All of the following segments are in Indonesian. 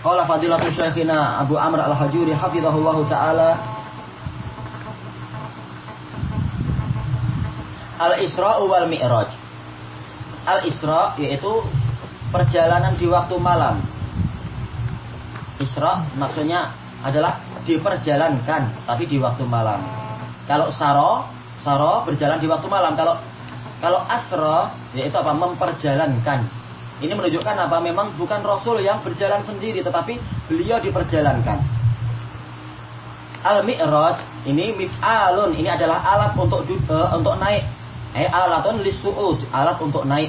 Qala fadilatul syekhina Abu Amr Al-Hajuri hafizahullah taala Al-Isra wal Mi'raj. Al-Isra yaitu perjalanan di waktu malam. Isra maksudnya adalah diperjalankan tapi di waktu malam. Kalau saro, saro berjalan di waktu malam. Kalau kalau asra yaitu apa? Memperjalankan. Ini menunjukkan apa? Memang bukan Rasul yang berjalan sendiri, tetapi beliau diperjalankan. Al-Mi'raj ini mif'alun, ini adalah alat untuk uh, untuk naik. Eh alatun lisu'ud, alat untuk naik.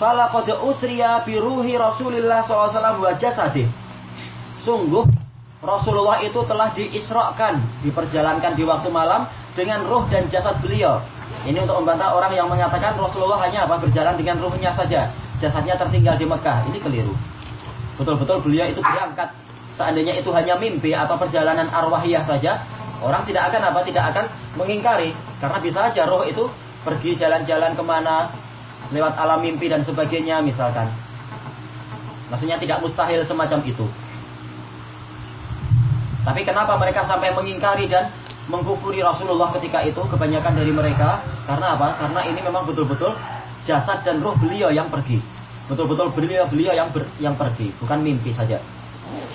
Falaqad usriya bi ruhi Rasulillah SAW wa. Sungguh Rasulullah itu telah diisrakan, diperjalankan di waktu malam dengan ruh dan jasad beliau. Ini untuk membantah orang yang mengatakan Rasulullah hanya apa berjalan dengan ruhnya saja, jasadnya tertinggal di Mekah. Ini keliru. Betul-betul beliau itu berangkat. Seandainya itu hanya mimpi atau perjalanan arwahiyah saja, orang tidak akan apa? Tidak akan mengingkari. Karena bisa saja roh itu pergi jalan-jalan ke mana, lewat alam mimpi dan sebagainya misalkan. Maksudnya tidak mustahil semacam itu. Tapi kenapa mereka sampai mengingkari dan mengkufuri Rasulullah ketika itu kebanyakan dari mereka karena apa? Karena ini memang betul-betul jasad dan roh beliau yang pergi. Betul-betul beliau beliau yang ber, yang pergi, bukan mimpi saja.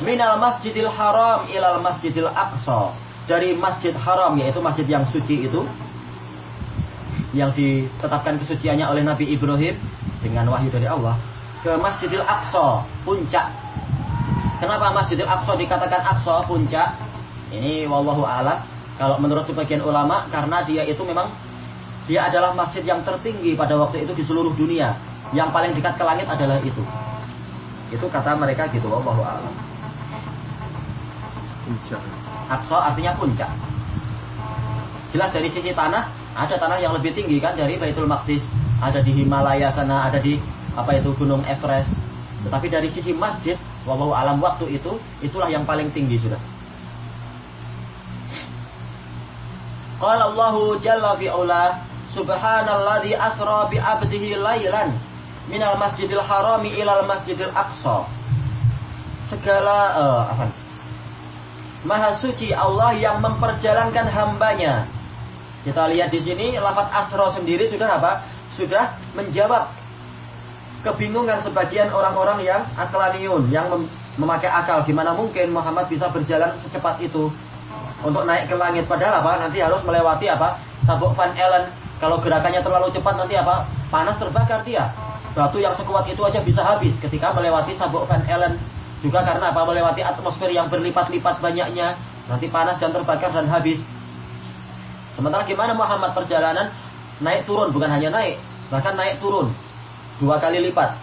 Minal Masjidil Haram ilal Masjidil Aqsa. Dari Masjid Haram yaitu masjid yang suci itu yang ditetapkan kesuciannya oleh Nabi Ibrahim dengan wahyu dari Allah ke Masjidil Aqsa, puncak. Kenapa Masjidil Aqsa dikatakan Aqsa, puncak? Ini wallahu a'lam kalau menurut sebagian ulama, karena dia itu memang dia adalah masjid yang tertinggi pada waktu itu di seluruh dunia. Yang paling dekat ke langit adalah itu. Itu kata mereka gitu, wallahu a'lam. Puncak. Aqsa artinya puncak. Jelas dari sisi tanah, ada tanah yang lebih tinggi kan dari Baitul Maqdis, ada di Himalaya sana, ada di apa itu Gunung Everest. Tetapi dari sisi masjid, wallahu alam waktu itu, itulah yang paling tinggi sudah. Qala Allah jalla fi ula subhanalladzi asra bi 'abdihi lailan minal masjidil harami ilal masjidil aqsa. Segala uh, apa? Maha suci Allah yang memperjalankan hambanya. Kita lihat di sini lafaz asra sendiri sudah apa? Sudah menjawab kebingungan sebagian orang-orang yang aklaniun yang mem memakai akal gimana mungkin Muhammad bisa berjalan secepat itu untuk naik ke langit. Padahal apa? Nanti harus melewati apa? Sabuk Van Allen. Kalau gerakannya terlalu cepat nanti apa? Panas terbakar dia. Batu yang sekuat itu aja bisa habis ketika melewati sabuk Van Allen. Juga karena apa? Melewati atmosfer yang berlipat-lipat banyaknya. Nanti panas dan terbakar dan habis. Sementara gimana Muhammad? Perjalanan naik turun. Bukan hanya naik bahkan naik turun. Dua kali lipat.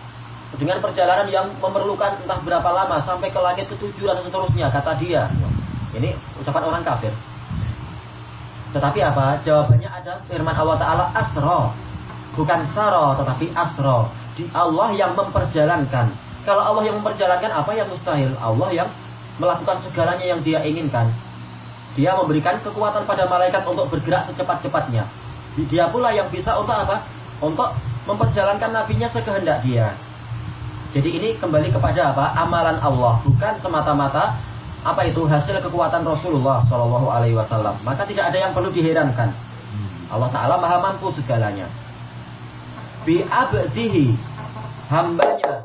Dengan perjalanan yang memerlukan entah berapa lama sampai ke langit ketujuh dan seterusnya kata dia ini ucapan orang kafir. Tetapi apa? Jawabannya ada firman Allah Ta'ala asro. Bukan saro, tetapi asro. Di Allah yang memperjalankan. Kalau Allah yang memperjalankan, apa yang mustahil? Allah yang melakukan segalanya yang dia inginkan. Dia memberikan kekuatan pada malaikat untuk bergerak secepat-cepatnya. Dia pula yang bisa untuk apa? Untuk memperjalankan nabinya sekehendak dia. Jadi ini kembali kepada apa? Amalan Allah, bukan semata-mata apa itu hasil kekuatan Rasulullah Shallallahu Alaihi Wasallam. Maka tidak ada yang perlu diherankan. Allah Taala maha mampu segalanya. Bi abdihi hambanya.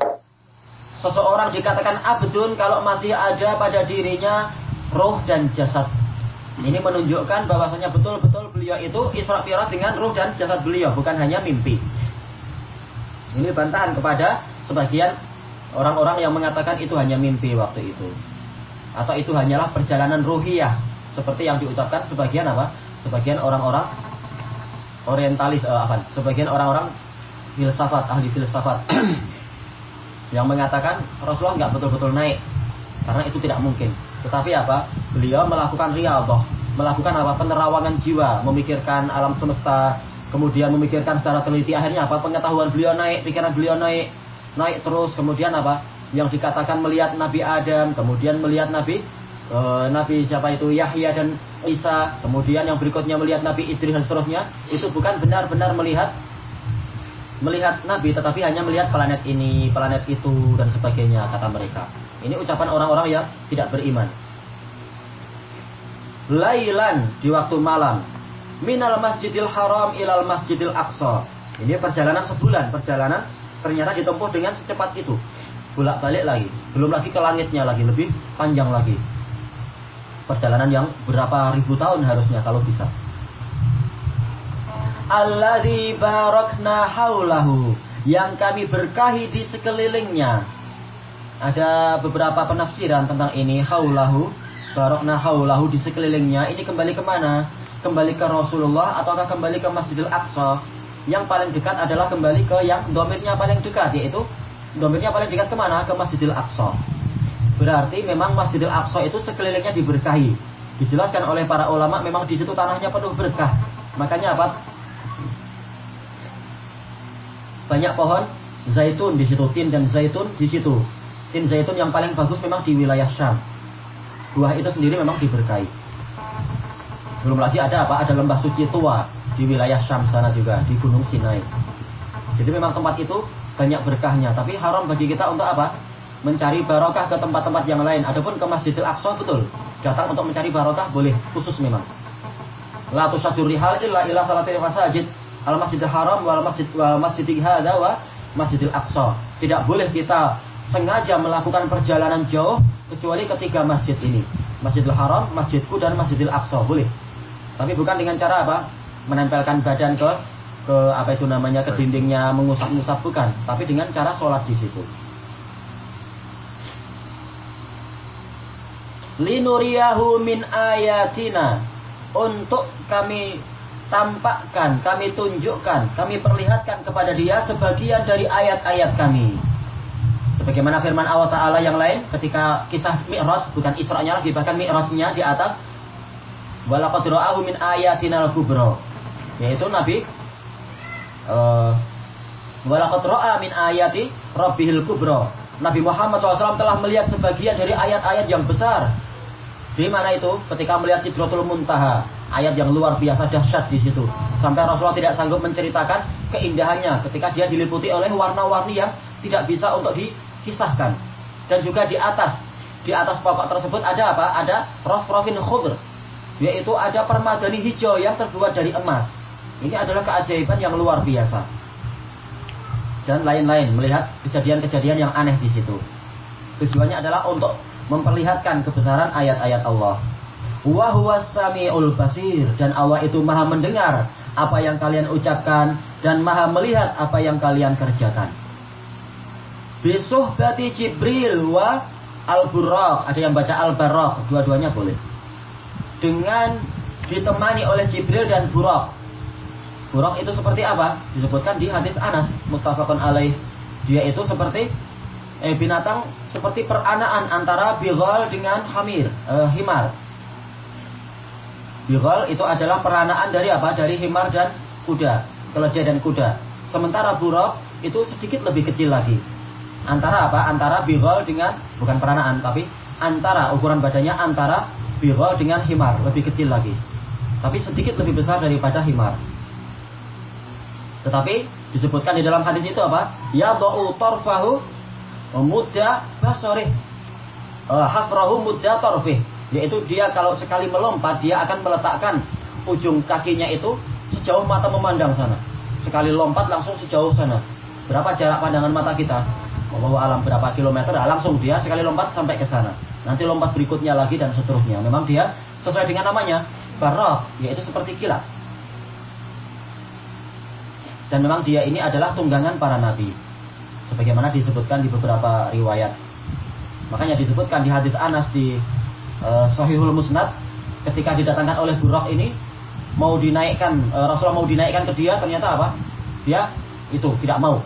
Seseorang dikatakan abdun kalau masih ada pada dirinya roh dan jasad. Ini menunjukkan bahwasanya betul-betul beliau itu Isra Mi'raj dengan roh dan jasad beliau, bukan hanya mimpi. Ini bantahan kepada sebagian orang-orang yang mengatakan itu hanya mimpi waktu itu atau itu hanyalah perjalanan ruhiyah. Seperti yang diucapkan sebagian apa? Sebagian orang-orang orientalis uh, apa? Sebagian orang-orang filsafat ahli filsafat. Yang mengatakan Rasulullah nggak betul-betul naik. Karena itu tidak mungkin. Tetapi apa? Beliau melakukan riyadhah melakukan apa? Penerawangan jiwa. Memikirkan alam semesta. Kemudian memikirkan secara teliti. Akhirnya apa? Pengetahuan beliau naik. Pikiran beliau naik. Naik terus. Kemudian apa yang dikatakan melihat Nabi Adam, kemudian melihat Nabi e, Nabi siapa itu Yahya dan Isa, kemudian yang berikutnya melihat Nabi Idris dan seterusnya, itu bukan benar-benar melihat melihat Nabi tetapi hanya melihat planet ini, planet itu dan sebagainya kata mereka. Ini ucapan orang-orang yang tidak beriman. Lailan di waktu malam minal masjidil haram ilal masjidil aqsa. Ini perjalanan sebulan, perjalanan ternyata ditempuh dengan secepat itu. Bolak balik lagi, belum lagi ke langitnya lagi, lebih panjang lagi. Perjalanan yang berapa ribu tahun harusnya kalau bisa. Alladzi barakna haulahu yang kami berkahi di sekelilingnya. Ada beberapa penafsiran tentang ini haulahu, barakna haulahu di sekelilingnya. Ini kembali ke mana? Kembali ke Rasulullah ataukah kembali ke Masjidil Aqsa? Yang paling dekat adalah kembali ke yang domirnya paling dekat yaitu domirnya paling dekat ke mana? Ke Masjidil Aqsa. Berarti memang Masjidil Aqsa itu sekelilingnya diberkahi. Dijelaskan oleh para ulama memang di situ tanahnya penuh berkah. Makanya apa? banyak pohon zaitun di situ, tin dan zaitun di situ. Tin zaitun yang paling bagus memang di wilayah Syam. Buah itu sendiri memang diberkahi. Belum lagi ada apa? Ada lembah suci tua di wilayah Syam sana juga, di Gunung Sinai. Jadi memang tempat itu banyak berkahnya, tapi haram bagi kita untuk apa? Mencari barokah ke tempat-tempat yang lain. Adapun ke Masjidil Aqsa betul. Datang untuk mencari barokah boleh, khusus memang. La tusadur rihal illa ila salatil masajid al masjidil haram wal masjid wal masjidil hadza wa masjidil aqsa. Tidak boleh kita sengaja melakukan perjalanan jauh kecuali ketiga masjid ini. Masjidil Haram, Masjidku dan Masjidil Aqsa boleh. Tapi bukan dengan cara apa? Menempelkan badan ke ke apa itu namanya ke dindingnya mengusap-ngusap bukan, tapi dengan cara sholat di situ. Linuriyahu min ayatina untuk kami tampakkan, kami tunjukkan, kami perlihatkan kepada dia sebagian dari ayat-ayat kami. Sebagaimana firman Allah Ta'ala yang lain ketika kisah Mi'raj, bukan Isra'nya lagi, bahkan Mi'rajnya di atas. Walaqad ra'ahu min ayatinal kubro. Yaitu Nabi uh, Walaqad ra'a min ayati Rabbihil kubro. Nabi Muhammad SAW telah melihat sebagian dari ayat-ayat yang besar. Di mana itu? Ketika melihat Sidratul Muntaha ayat yang luar biasa dahsyat di situ. Sampai Rasulullah tidak sanggup menceritakan keindahannya ketika dia diliputi oleh warna-warni yang tidak bisa untuk dikisahkan. Dan juga di atas, di atas pokok tersebut ada apa? Ada rosprofin khudr, yaitu ada permadani hijau yang terbuat dari emas. Ini adalah keajaiban yang luar biasa. Dan lain-lain melihat kejadian-kejadian yang aneh di situ. Tujuannya adalah untuk memperlihatkan kebesaran ayat-ayat Allah. Wa huwa samiul basir dan Allah itu Maha mendengar apa yang kalian ucapkan dan Maha melihat apa yang kalian kerjakan. Bisuhbati Jibril wa Al-Burraq, ada yang baca Al-Barraq, dua-duanya boleh. Dengan ditemani oleh Jibril dan Burraq. Burraq itu seperti apa? Disebutkan di hadis Anas muttafaqun alaih. Dia itu seperti eh, binatang seperti peranaan antara bighal dengan hamir, eh, himar. Bighal itu adalah peranaan dari apa? Dari himar dan kuda, keledai dan kuda. Sementara burab itu sedikit lebih kecil lagi. Antara apa? Antara bighal dengan bukan peranaan tapi antara ukuran badannya antara bighal dengan himar, lebih kecil lagi. Tapi sedikit lebih besar daripada himar. Tetapi disebutkan di dalam hadis itu apa? Ya do'u torfahu mudda basori. Eh, hafrahu mudda torfih yaitu dia kalau sekali melompat dia akan meletakkan ujung kakinya itu sejauh mata memandang sana. Sekali lompat langsung sejauh sana. Berapa jarak pandangan mata kita? Mau alam berapa kilometer? Nah, langsung dia sekali lompat sampai ke sana. Nanti lompat berikutnya lagi dan seterusnya. Memang dia sesuai dengan namanya barok, yaitu seperti kilat. Dan memang dia ini adalah tunggangan para nabi. Sebagaimana disebutkan di beberapa riwayat. Makanya disebutkan di hadis Anas di uh, Sahihul Musnad ketika didatangkan oleh Buraq ini mau dinaikkan uh, Rasulullah mau dinaikkan ke dia ternyata apa? Dia itu tidak mau.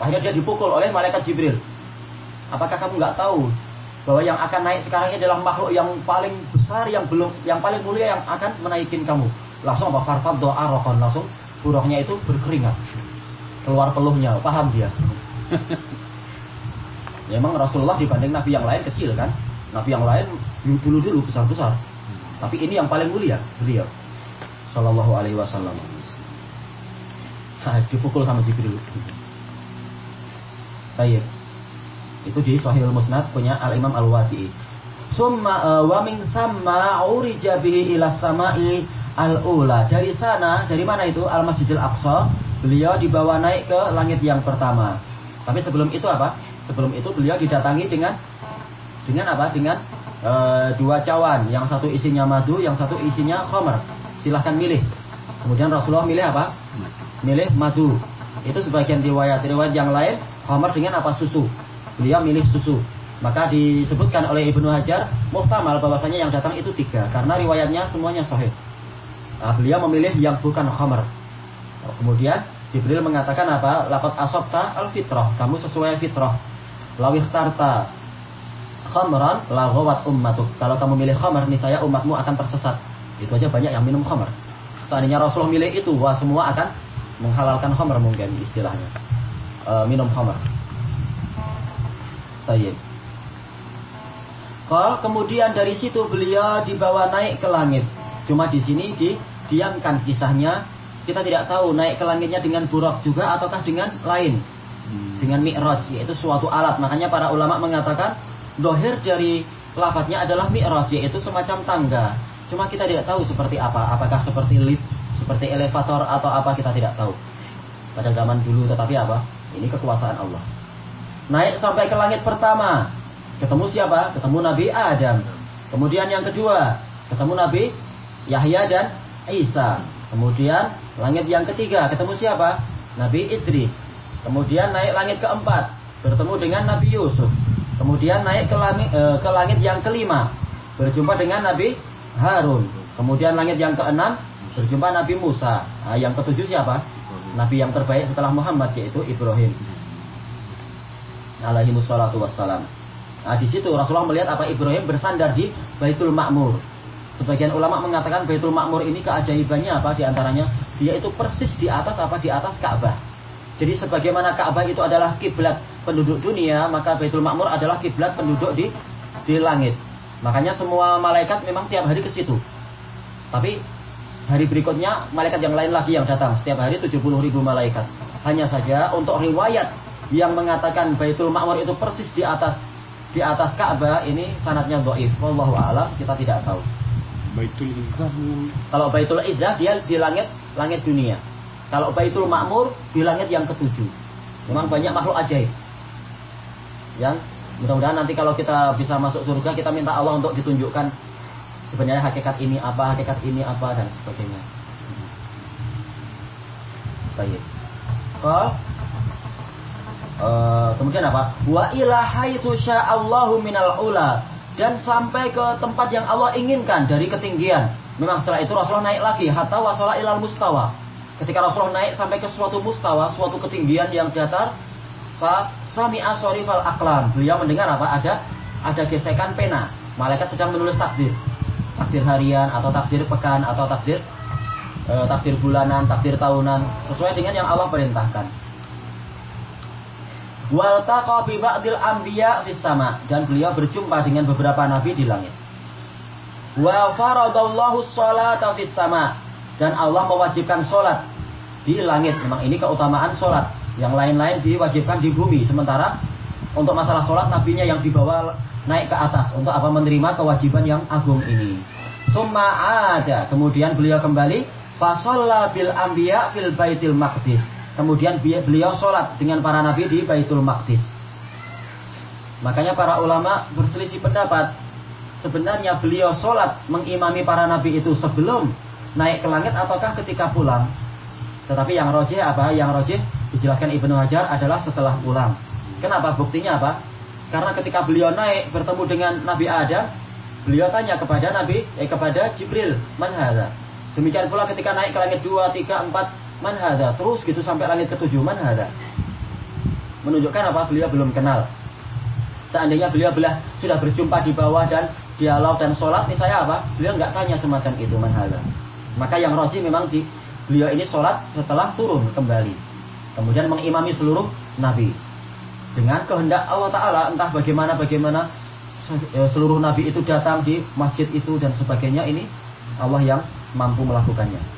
Akhirnya dia dipukul oleh malaikat Jibril. Apakah kamu nggak tahu bahwa yang akan naik sekarang ini adalah makhluk yang paling besar yang belum yang paling mulia yang akan menaikin kamu. Langsung apa? Farfad doa langsung buruknya itu berkeringat keluar peluhnya paham dia ya, memang Rasulullah dibanding Nabi yang lain kecil kan Nabi yang lain dulu dulu besar besar. Tapi ini yang paling mulia beliau. Sallallahu alaihi wasallam. dipukul sama Jibril. Baik. Itu di Sahih Musnad punya Al Imam Al Wasi'i. Summa uh, wa min sama urija bihi ila sama'i al-ula. Dari sana, dari mana itu? Al Masjidil Aqsa. Beliau dibawa naik ke langit yang pertama. Tapi sebelum itu apa? Sebelum itu beliau didatangi dengan dengan apa? Dengan uh, dua cawan. Yang satu isinya madu, yang satu isinya khamr. Silahkan milih. Kemudian Rasulullah milih apa? Milih madu. Itu sebagian riwayat. Riwayat yang lain khamr dengan apa? Susu. Beliau milih susu. Maka disebutkan oleh Ibnu Hajar muhtamal bahwasanya yang datang itu tiga karena riwayatnya semuanya sahih. Nah, beliau memilih yang bukan khamr. Kemudian Jibril mengatakan apa? Lapat asobta al fitrah. Kamu sesuai fitrah. Lawih tarta khamran lagawat ummatuk. Kalau kamu milih khamr, nih saya umatmu akan tersesat. Itu aja banyak yang minum khamr. Seandainya Rasulullah milih itu, wah semua akan menghalalkan khamr mungkin istilahnya. E, minum khamr. Tayyib. Kalau kemudian dari situ beliau dibawa naik ke langit. Cuma di sini didiamkan kisahnya. Kita tidak tahu naik ke langitnya dengan buruk juga ataukah dengan lain. Hmm. Dengan mi'raj, yaitu suatu alat. Makanya para ulama mengatakan dohir dari lafadznya adalah mi'raj, yaitu semacam tangga. Cuma kita tidak tahu seperti apa. Apakah seperti lift, seperti elevator atau apa kita tidak tahu. Pada zaman dulu tetapi apa? Ini kekuasaan Allah. Naik sampai ke langit pertama, Ketemu siapa? Ketemu Nabi Adam. Kemudian yang kedua, ketemu Nabi Yahya dan Isa. Kemudian langit yang ketiga, ketemu siapa? Nabi Idris. Kemudian naik langit keempat, bertemu dengan Nabi Yusuf. Kemudian naik ke langit, eh, ke langit yang kelima, berjumpa dengan Nabi Harun. Kemudian langit yang keenam, berjumpa Nabi Musa. Nah, yang ketujuh siapa? Nabi yang terbaik setelah Muhammad yaitu Ibrahim. Alaihi wassalam. Nah, di situ Rasulullah melihat apa Ibrahim bersandar di Baitul Makmur. Sebagian ulama mengatakan Baitul Makmur ini keajaibannya apa di antaranya dia itu persis di atas apa di atas Ka'bah. Jadi sebagaimana Ka'bah itu adalah kiblat penduduk dunia, maka Baitul Makmur adalah kiblat penduduk di di langit. Makanya semua malaikat memang tiap hari ke situ. Tapi hari berikutnya malaikat yang lain lagi yang datang. Setiap hari 70 ribu malaikat. Hanya saja untuk riwayat yang mengatakan Baitul Makmur itu persis di atas di atas Ka'bah ini sanatnya dhaif. Wallahu a'lam, kita tidak tahu. Baitul Izzah. Kalau Baitul Izzah dia di langit langit dunia. Kalau Baitul Makmur di langit yang ketujuh. Memang banyak makhluk ajaib. Yang mudah-mudahan nanti kalau kita bisa masuk surga kita minta Allah untuk ditunjukkan sebenarnya hakikat ini apa, hakikat ini apa dan sebagainya. Baik. Kalau Uh, kemudian apa? Wa ila haitsu Allahu minal ula dan sampai ke tempat yang Allah inginkan dari ketinggian. Memang setelah itu Rasulullah naik lagi hatta wasala ilal mustawa. Ketika Rasulullah naik sampai ke suatu mustawa, suatu ketinggian yang datar, fa sami'a sorifal aklam. Beliau mendengar apa? Ada ada gesekan pena. Malaikat sedang menulis takdir. Takdir harian atau takdir pekan atau takdir e, takdir bulanan, takdir tahunan sesuai dengan yang Allah perintahkan. Waltaqa bi ba'dil anbiya fis sama dan beliau berjumpa dengan beberapa nabi di langit. Wa faradallahu sholata fis sama dan Allah mewajibkan sholat di langit. Memang ini keutamaan sholat. Yang lain-lain diwajibkan di bumi. Sementara untuk masalah sholat nabinya yang dibawa naik ke atas untuk apa menerima kewajiban yang agung ini. Summa ada. Kemudian beliau kembali fasalla bil anbiya fil baitil maqdis Kemudian beliau sholat dengan para nabi di Baitul Maqdis. Makanya para ulama berselisih pendapat. Sebenarnya beliau sholat mengimami para nabi itu sebelum naik ke langit ataukah ketika pulang. Tetapi yang rojih apa? Yang rojih dijelaskan Ibnu Hajar adalah setelah pulang. Kenapa? Buktinya apa? Karena ketika beliau naik bertemu dengan Nabi Adam, beliau tanya kepada Nabi, eh kepada Jibril, man Demikian pula ketika naik ke langit 2, 3, 4, Man hada? Terus gitu sampai langit ketujuh. Man hada? Menunjukkan apa? Beliau belum kenal. Seandainya beliau belah, sudah berjumpa di bawah dan dialog dan sholat, nih saya apa? Beliau nggak tanya semacam itu. Man hada? Maka yang roji memang di beliau ini sholat setelah turun kembali. Kemudian mengimami seluruh nabi. Dengan kehendak Allah Ta'ala, entah bagaimana bagaimana eh, seluruh nabi itu datang di masjid itu dan sebagainya ini Allah yang mampu melakukannya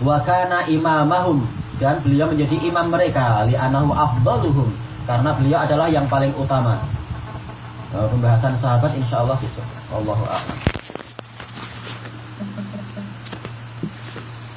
wa kana imamahum dan beliau menjadi imam mereka li'anahu afdaluhum karena beliau adalah yang paling utama. Pembahasan sahabat insya Allah besok. Wallahu a'lam.